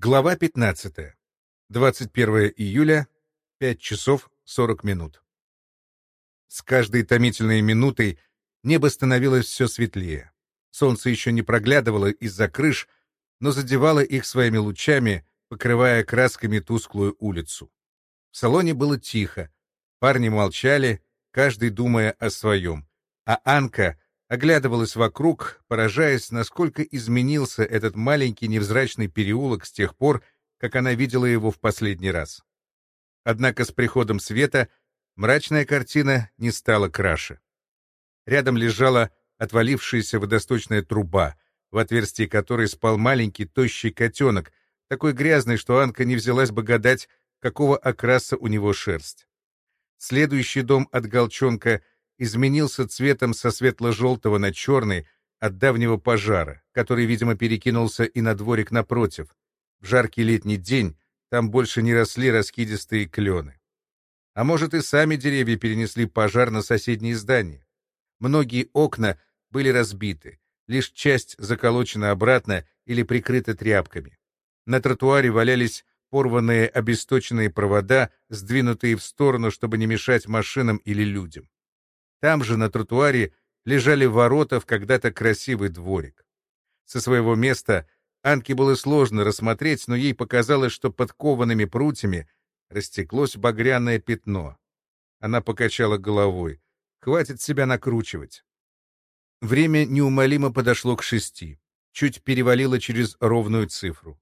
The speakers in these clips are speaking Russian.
Глава 15. 21 июля, 5 часов 40 минут. С каждой томительной минутой небо становилось все светлее. Солнце еще не проглядывало из-за крыш, но задевало их своими лучами, покрывая красками тусклую улицу. В салоне было тихо. Парни молчали, каждый думая о своем. А Анка оглядывалась вокруг, поражаясь, насколько изменился этот маленький невзрачный переулок с тех пор, как она видела его в последний раз. Однако с приходом света мрачная картина не стала краше. Рядом лежала отвалившаяся водосточная труба, в отверстии которой спал маленький тощий котенок, такой грязный, что Анка не взялась бы гадать, какого окраса у него шерсть. Следующий дом от Голчонка — изменился цветом со светло-желтого на черный от давнего пожара, который, видимо, перекинулся и на дворик напротив. В жаркий летний день там больше не росли раскидистые клены. А может, и сами деревья перенесли пожар на соседние здания. Многие окна были разбиты, лишь часть заколочена обратно или прикрыта тряпками. На тротуаре валялись порванные обесточенные провода, сдвинутые в сторону, чтобы не мешать машинам или людям. Там же, на тротуаре, лежали ворота в когда-то красивый дворик. Со своего места Анке было сложно рассмотреть, но ей показалось, что под коваными прутьями растеклось багряное пятно. Она покачала головой. Хватит себя накручивать. Время неумолимо подошло к шести. Чуть перевалило через ровную цифру.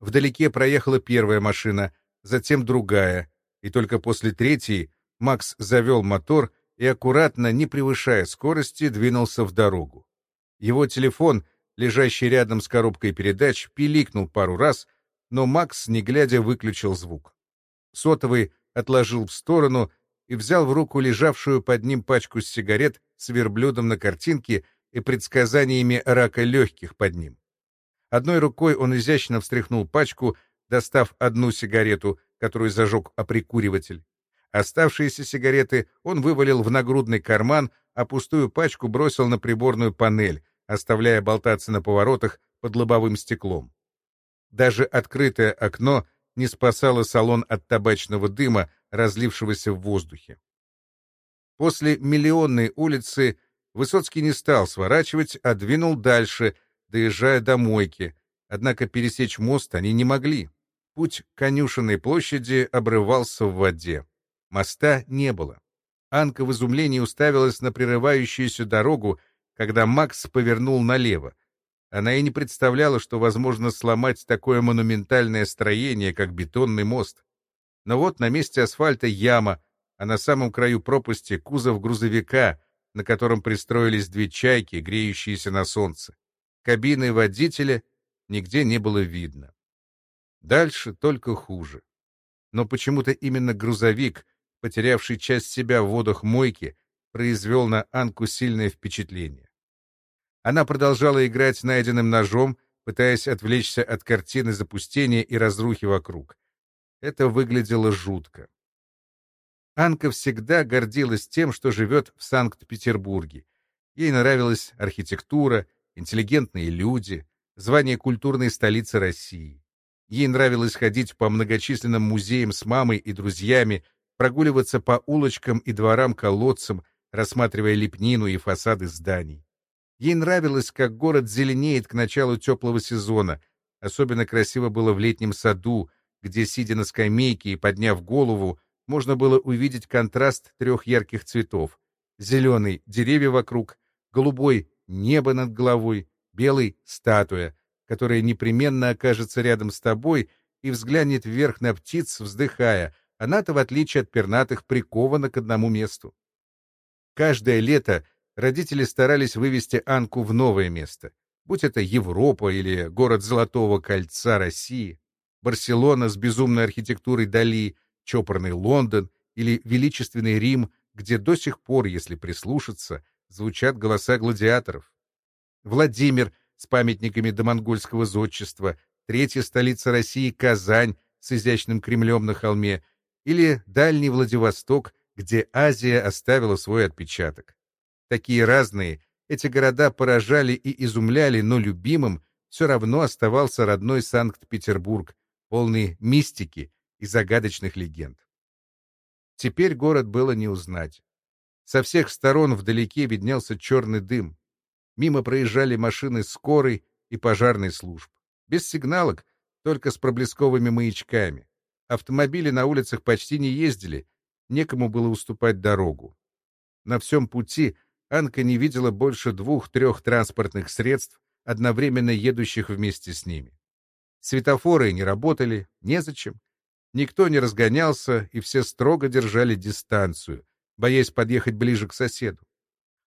Вдалеке проехала первая машина, затем другая, и только после третьей Макс завел мотор и, аккуратно, не превышая скорости, двинулся в дорогу. Его телефон, лежащий рядом с коробкой передач, пиликнул пару раз, но Макс, не глядя, выключил звук. Сотовый отложил в сторону и взял в руку лежавшую под ним пачку сигарет с верблюдом на картинке и предсказаниями рака легких под ним. Одной рукой он изящно встряхнул пачку, достав одну сигарету, которую зажег оприкуриватель. Оставшиеся сигареты он вывалил в нагрудный карман, а пустую пачку бросил на приборную панель, оставляя болтаться на поворотах под лобовым стеклом. Даже открытое окно не спасало салон от табачного дыма, разлившегося в воздухе. После миллионной улицы Высоцкий не стал сворачивать, а двинул дальше, доезжая до мойки, однако пересечь мост они не могли. Путь к конюшенной площади обрывался в воде. Моста не было. Анка в изумлении уставилась на прерывающуюся дорогу, когда Макс повернул налево. Она и не представляла, что возможно сломать такое монументальное строение, как бетонный мост. Но вот на месте асфальта яма, а на самом краю пропасти кузов грузовика, на котором пристроились две чайки, греющиеся на солнце. Кабины водителя нигде не было видно. Дальше только хуже. Но почему-то именно грузовик — потерявший часть себя в водах мойки, произвел на Анку сильное впечатление. Она продолжала играть найденным ножом, пытаясь отвлечься от картины запустения и разрухи вокруг. Это выглядело жутко. Анка всегда гордилась тем, что живет в Санкт-Петербурге. Ей нравилась архитектура, интеллигентные люди, звание культурной столицы России. Ей нравилось ходить по многочисленным музеям с мамой и друзьями, прогуливаться по улочкам и дворам-колодцам, рассматривая лепнину и фасады зданий. Ей нравилось, как город зеленеет к началу теплого сезона. Особенно красиво было в летнем саду, где, сидя на скамейке и подняв голову, можно было увидеть контраст трех ярких цветов. Зеленый — деревья вокруг, голубой — небо над головой, белый — статуя, которая непременно окажется рядом с тобой и взглянет вверх на птиц, вздыхая — она-то, в отличие от пернатых, прикована к одному месту. Каждое лето родители старались вывести Анку в новое место, будь это Европа или город Золотого кольца России, Барселона с безумной архитектурой Дали, чопорный Лондон или величественный Рим, где до сих пор, если прислушаться, звучат голоса гладиаторов. Владимир с памятниками домонгольского зодчества, третья столица России Казань с изящным Кремлем на холме или Дальний Владивосток, где Азия оставила свой отпечаток. Такие разные, эти города поражали и изумляли, но любимым все равно оставался родной Санкт-Петербург, полный мистики и загадочных легенд. Теперь город было не узнать. Со всех сторон вдалеке виднелся черный дым. Мимо проезжали машины скорой и пожарной служб. Без сигналок, только с проблесковыми маячками. Автомобили на улицах почти не ездили, некому было уступать дорогу. На всем пути Анка не видела больше двух-трех транспортных средств, одновременно едущих вместе с ними. Светофоры не работали, незачем. Никто не разгонялся, и все строго держали дистанцию, боясь подъехать ближе к соседу.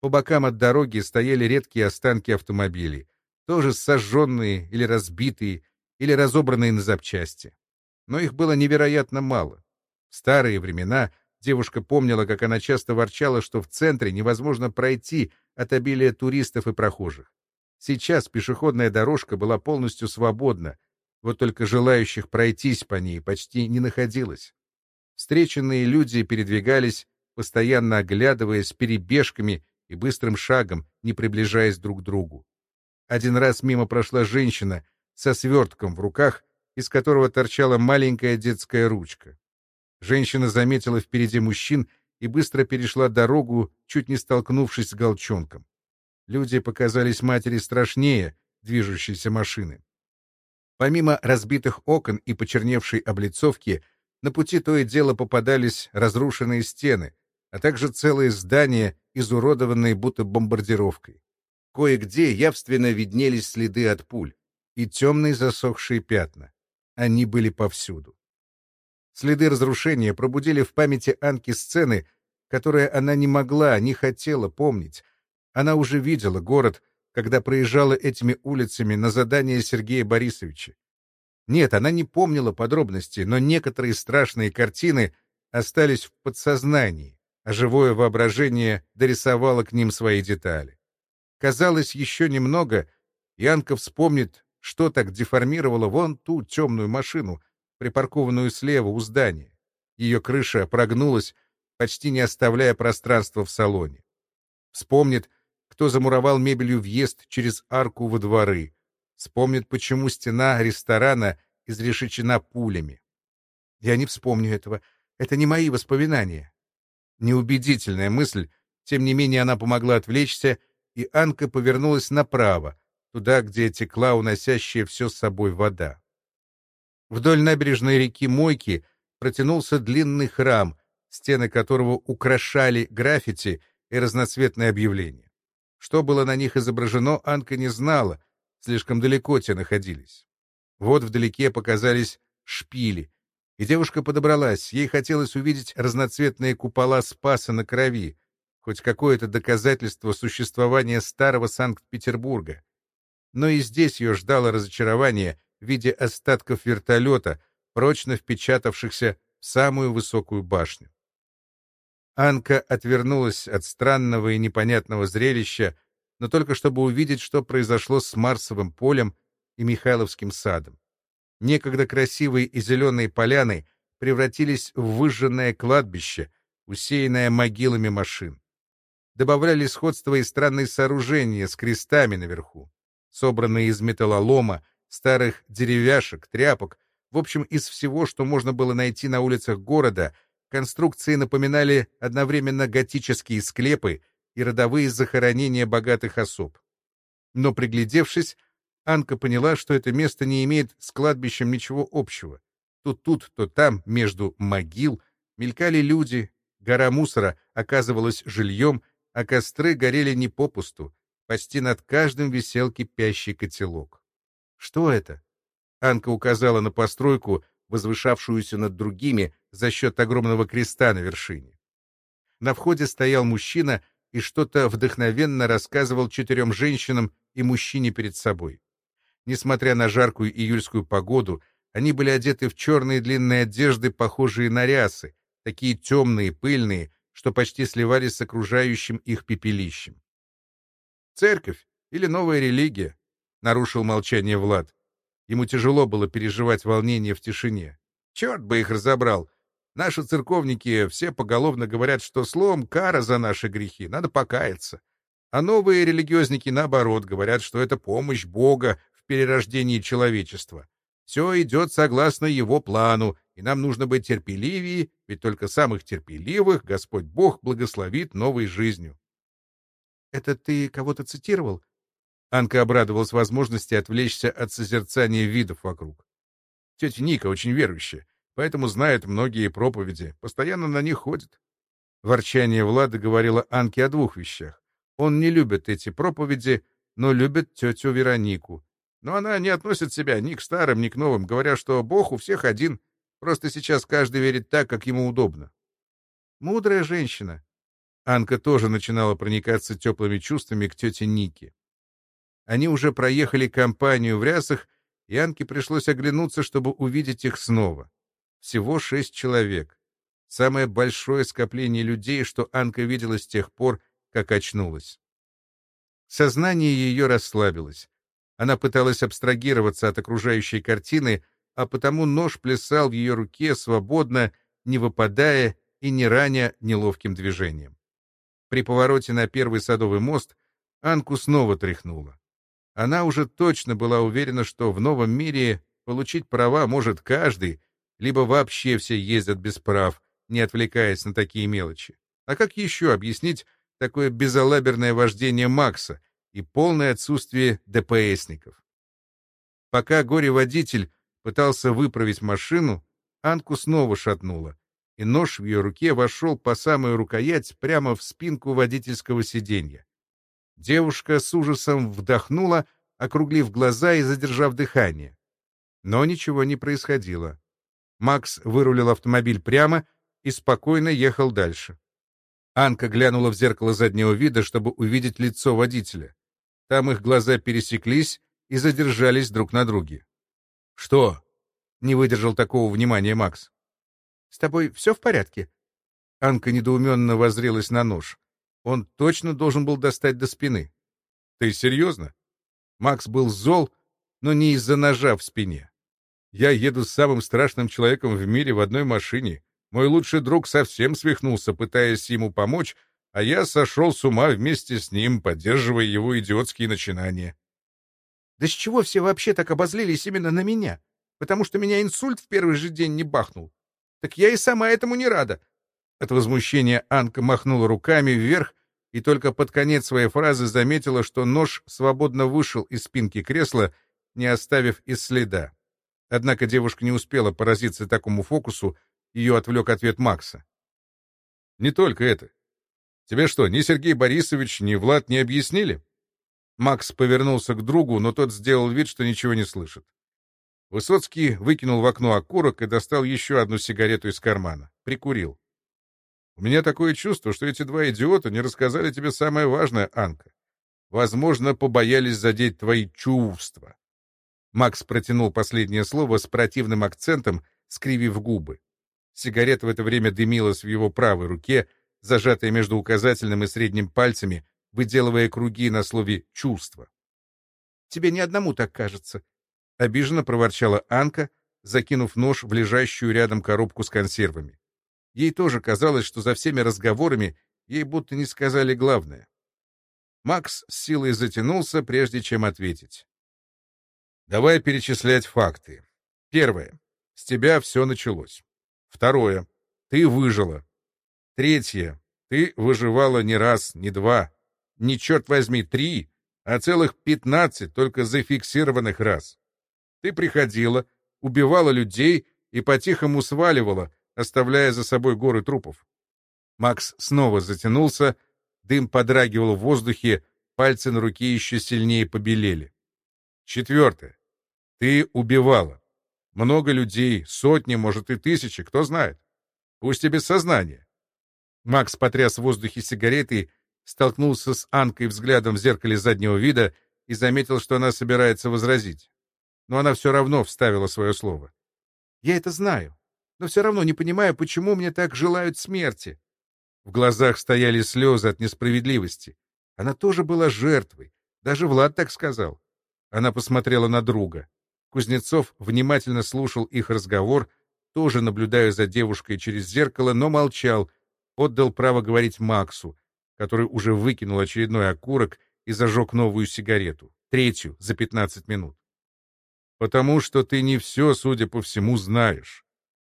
По бокам от дороги стояли редкие останки автомобилей, тоже сожженные или разбитые, или разобранные на запчасти. Но их было невероятно мало. В старые времена девушка помнила, как она часто ворчала, что в центре невозможно пройти от обилия туристов и прохожих. Сейчас пешеходная дорожка была полностью свободна, вот только желающих пройтись по ней почти не находилось. Встреченные люди передвигались, постоянно оглядываясь перебежками и быстрым шагом, не приближаясь друг к другу. Один раз мимо прошла женщина со свертком в руках, из которого торчала маленькая детская ручка. Женщина заметила впереди мужчин и быстро перешла дорогу, чуть не столкнувшись с голчонком. Люди показались матери страшнее движущейся машины. Помимо разбитых окон и почерневшей облицовки, на пути то и дело попадались разрушенные стены, а также целые здания, изуродованные будто бомбардировкой. Кое-где явственно виднелись следы от пуль и темные засохшие пятна. Они были повсюду. Следы разрушения пробудили в памяти Анки сцены, которые она не могла, не хотела помнить. Она уже видела город, когда проезжала этими улицами на задание Сергея Борисовича. Нет, она не помнила подробностей, но некоторые страшные картины остались в подсознании, а живое воображение дорисовало к ним свои детали. Казалось, еще немного, Янка вспомнит, что так деформировало вон ту темную машину, припаркованную слева у здания. Ее крыша прогнулась, почти не оставляя пространства в салоне. Вспомнит, кто замуровал мебелью въезд через арку во дворы. Вспомнит, почему стена ресторана изрешечена пулями. Я не вспомню этого. Это не мои воспоминания. Неубедительная мысль, тем не менее она помогла отвлечься, и Анка повернулась направо, туда, где текла уносящая все с собой вода. Вдоль набережной реки Мойки протянулся длинный храм, стены которого украшали граффити и разноцветные объявления. Что было на них изображено, Анка не знала, слишком далеко те находились. Вот вдалеке показались шпили, и девушка подобралась, ей хотелось увидеть разноцветные купола Спаса на крови, хоть какое-то доказательство существования старого Санкт-Петербурга. Но и здесь ее ждало разочарование в виде остатков вертолета, прочно впечатавшихся в самую высокую башню. Анка отвернулась от странного и непонятного зрелища, но только чтобы увидеть, что произошло с Марсовым полем и Михайловским садом. Некогда красивые и зеленые поляны превратились в выжженное кладбище, усеянное могилами машин. Добавляли сходство и странные сооружения с крестами наверху, собранные из металлолома, старых деревяшек, тряпок, в общем, из всего, что можно было найти на улицах города — Конструкции напоминали одновременно готические склепы и родовые захоронения богатых особ. Но, приглядевшись, Анка поняла, что это место не имеет с кладбищем ничего общего. То тут, то там, между могил, мелькали люди, гора мусора оказывалась жильем, а костры горели не попусту, почти над каждым висел кипящий котелок. «Что это?» Анка указала на постройку, возвышавшуюся над другими за счет огромного креста на вершине. На входе стоял мужчина и что-то вдохновенно рассказывал четырем женщинам и мужчине перед собой. Несмотря на жаркую июльскую погоду, они были одеты в черные длинные одежды, похожие на рясы, такие темные, пыльные, что почти сливались с окружающим их пепелищем. «Церковь или новая религия?» — нарушил молчание Влад. Ему тяжело было переживать волнение в тишине. Черт бы их разобрал! Наши церковники все поголовно говорят, что слом — кара за наши грехи, надо покаяться. А новые религиозники, наоборот, говорят, что это помощь Бога в перерождении человечества. Все идет согласно его плану, и нам нужно быть терпеливее, ведь только самых терпеливых Господь Бог благословит новой жизнью. — Это ты кого-то цитировал? Анка обрадовалась возможности отвлечься от созерцания видов вокруг. Тетя Ника очень верующая, поэтому знает многие проповеди, постоянно на них ходит. Ворчание Влада говорило Анке о двух вещах. Он не любит эти проповеди, но любит тетю Веронику. Но она не относит себя ни к старым, ни к новым, говоря, что Бог у всех один, просто сейчас каждый верит так, как ему удобно. Мудрая женщина. Анка тоже начинала проникаться теплыми чувствами к тете Нике. Они уже проехали компанию в рясах, и Анке пришлось оглянуться, чтобы увидеть их снова. Всего шесть человек. Самое большое скопление людей, что Анка видела с тех пор, как очнулась. Сознание ее расслабилось. Она пыталась абстрагироваться от окружающей картины, а потому нож плясал в ее руке свободно, не выпадая и не раня неловким движением. При повороте на первый садовый мост Анку снова тряхнуло. Она уже точно была уверена, что в новом мире получить права может каждый, либо вообще все ездят без прав, не отвлекаясь на такие мелочи. А как еще объяснить такое безалаберное вождение Макса и полное отсутствие ДПСников? Пока горе-водитель пытался выправить машину, Анку снова шатнуло, и нож в ее руке вошел по самую рукоять прямо в спинку водительского сиденья. Девушка с ужасом вдохнула, округлив глаза и задержав дыхание. Но ничего не происходило. Макс вырулил автомобиль прямо и спокойно ехал дальше. Анка глянула в зеркало заднего вида, чтобы увидеть лицо водителя. Там их глаза пересеклись и задержались друг на друге. «Что?» — не выдержал такого внимания Макс. «С тобой все в порядке?» Анка недоуменно возрелась на нож. Он точно должен был достать до спины. Ты серьезно? Макс был зол, но не из-за ножа в спине. Я еду с самым страшным человеком в мире в одной машине. Мой лучший друг совсем свихнулся, пытаясь ему помочь, а я сошел с ума вместе с ним, поддерживая его идиотские начинания. Да с чего все вообще так обозлились именно на меня? Потому что меня инсульт в первый же день не бахнул. Так я и сама этому не рада. От возмущения Анка махнула руками вверх и только под конец своей фразы заметила, что нож свободно вышел из спинки кресла, не оставив и следа. Однако девушка не успела поразиться такому фокусу, ее отвлек ответ Макса. «Не только это. Тебе что, ни Сергей Борисович, ни Влад не объяснили?» Макс повернулся к другу, но тот сделал вид, что ничего не слышит. Высоцкий выкинул в окно окурок и достал еще одну сигарету из кармана. Прикурил. У меня такое чувство, что эти два идиота не рассказали тебе самое важное, Анка. Возможно, побоялись задеть твои чувства. Макс протянул последнее слово с противным акцентом, скривив губы. Сигарета в это время дымилась в его правой руке, зажатая между указательным и средним пальцами, выделывая круги на слове «чувство». «Тебе ни одному так кажется», — обиженно проворчала Анка, закинув нож в лежащую рядом коробку с консервами. Ей тоже казалось, что за всеми разговорами ей будто не сказали главное. Макс с силой затянулся, прежде чем ответить. Давай перечислять факты. Первое. С тебя все началось. Второе. Ты выжила. Третье. Ты выживала не раз, не два, не, черт возьми, три, а целых пятнадцать только зафиксированных раз. Ты приходила, убивала людей и по-тихому сваливала, оставляя за собой горы трупов. Макс снова затянулся, дым подрагивал в воздухе, пальцы на руке еще сильнее побелели. Четвертое. Ты убивала. Много людей, сотни, может и тысячи, кто знает. Пусть и без сознания. Макс потряс в воздухе сигаретой, столкнулся с Анкой взглядом в зеркале заднего вида и заметил, что она собирается возразить. Но она все равно вставила свое слово. «Я это знаю но все равно не понимаю, почему мне так желают смерти. В глазах стояли слезы от несправедливости. Она тоже была жертвой. Даже Влад так сказал. Она посмотрела на друга. Кузнецов внимательно слушал их разговор, тоже наблюдая за девушкой через зеркало, но молчал, отдал право говорить Максу, который уже выкинул очередной окурок и зажег новую сигарету, третью за 15 минут. Потому что ты не все, судя по всему, знаешь.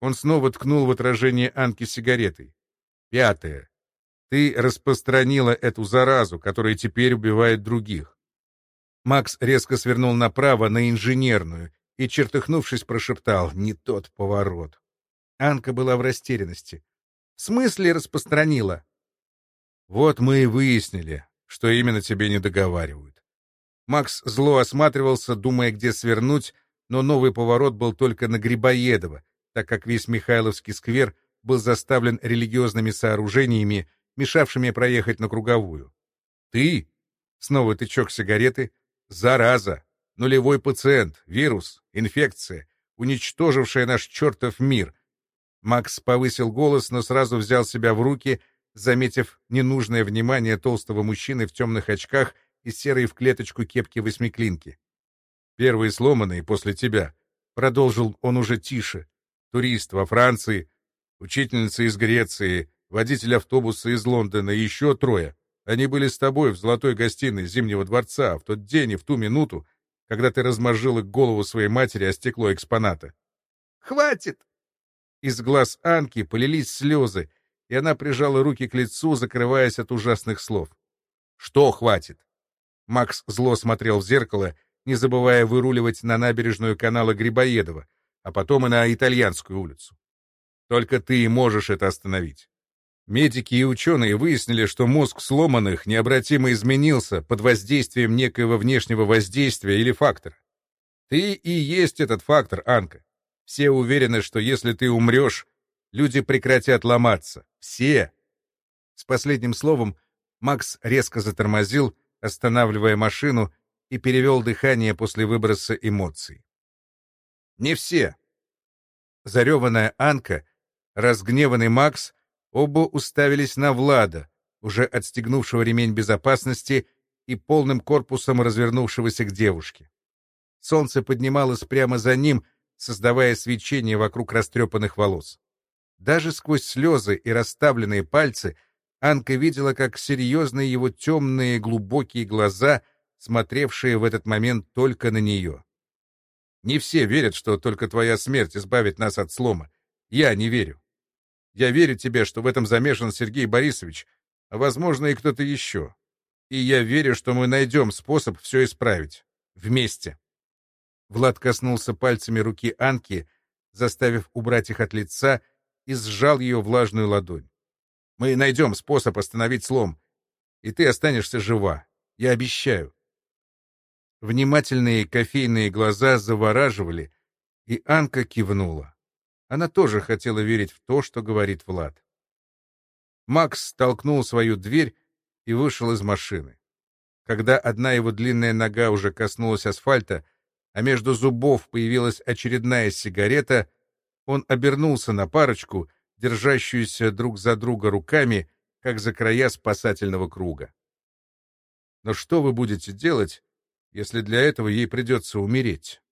Он снова ткнул в отражение Анки сигаретой. Пятое. Ты распространила эту заразу, которая теперь убивает других. Макс резко свернул направо на инженерную и, чертыхнувшись, прошептал «Не тот поворот». Анка была в растерянности. «В смысле распространила?» «Вот мы и выяснили, что именно тебе не договаривают». Макс зло осматривался, думая, где свернуть, но новый поворот был только на Грибоедово, так как весь Михайловский сквер был заставлен религиозными сооружениями, мешавшими проехать на круговую. «Ты?» — снова тычок сигареты. «Зараза! Нулевой пациент, вирус, инфекция, уничтожившая наш чертов мир!» Макс повысил голос, но сразу взял себя в руки, заметив ненужное внимание толстого мужчины в темных очках и серой в клеточку кепки восьмиклинки. «Первые сломанные после тебя», — продолжил он уже тише. «Турист во Франции, учительница из Греции, водитель автобуса из Лондона и еще трое. Они были с тобой в золотой гостиной Зимнего дворца в тот день и в ту минуту, когда ты размозжила голову своей матери о стекло экспоната. «Хватит!» Из глаз Анки полились слезы, и она прижала руки к лицу, закрываясь от ужасных слов. «Что хватит?» Макс зло смотрел в зеркало, не забывая выруливать на набережную канала Грибоедова, а потом и на Итальянскую улицу. «Только ты и можешь это остановить. Медики и ученые выяснили, что мозг сломанных необратимо изменился под воздействием некоего внешнего воздействия или фактора. Ты и есть этот фактор, Анка. Все уверены, что если ты умрешь, люди прекратят ломаться. Все. С последним словом Макс резко затормозил, останавливая машину, и перевел дыхание после выброса эмоций. Не все. Зареванная Анка, разгневанный Макс — Оба уставились на Влада, уже отстегнувшего ремень безопасности и полным корпусом развернувшегося к девушке. Солнце поднималось прямо за ним, создавая свечение вокруг растрепанных волос. Даже сквозь слезы и расставленные пальцы Анка видела, как серьезные его темные глубокие глаза, смотревшие в этот момент только на нее. «Не все верят, что только твоя смерть избавит нас от слома. Я не верю. Я верю тебе, что в этом замешан Сергей Борисович, а, возможно, и кто-то еще. И я верю, что мы найдем способ все исправить. Вместе. Влад коснулся пальцами руки Анки, заставив убрать их от лица, и сжал ее влажную ладонь. Мы найдем способ остановить слом, и ты останешься жива. Я обещаю. Внимательные кофейные глаза завораживали, и Анка кивнула. Она тоже хотела верить в то, что говорит Влад. Макс толкнул свою дверь и вышел из машины. Когда одна его длинная нога уже коснулась асфальта, а между зубов появилась очередная сигарета, он обернулся на парочку, держащуюся друг за друга руками, как за края спасательного круга. Но что вы будете делать, если для этого ей придется умереть?